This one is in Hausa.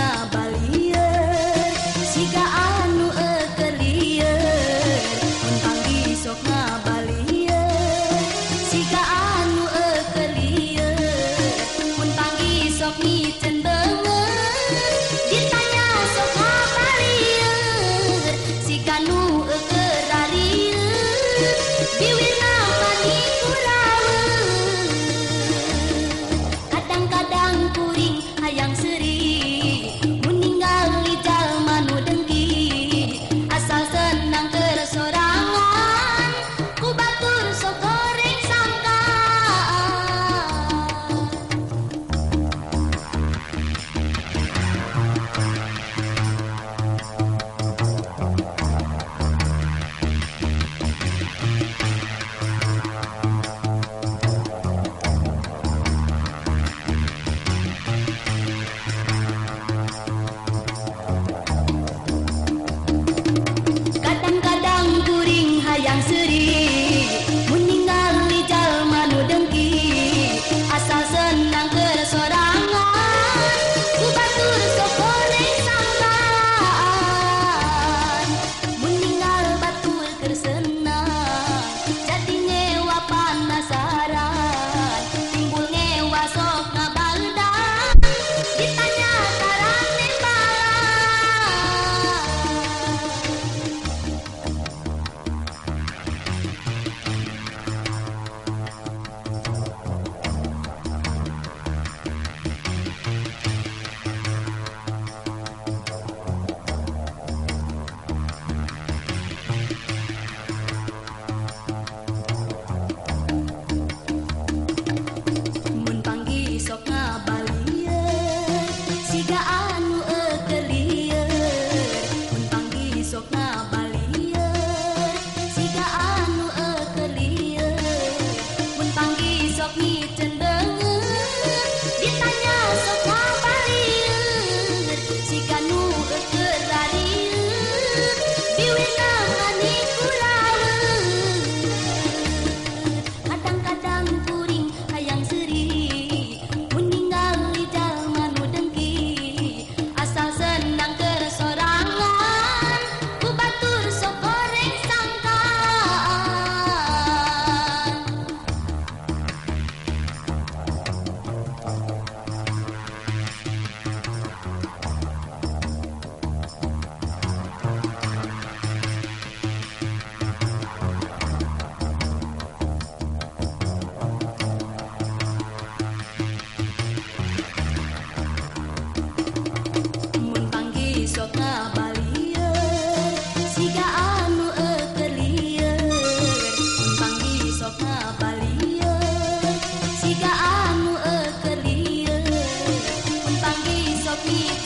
na bara You.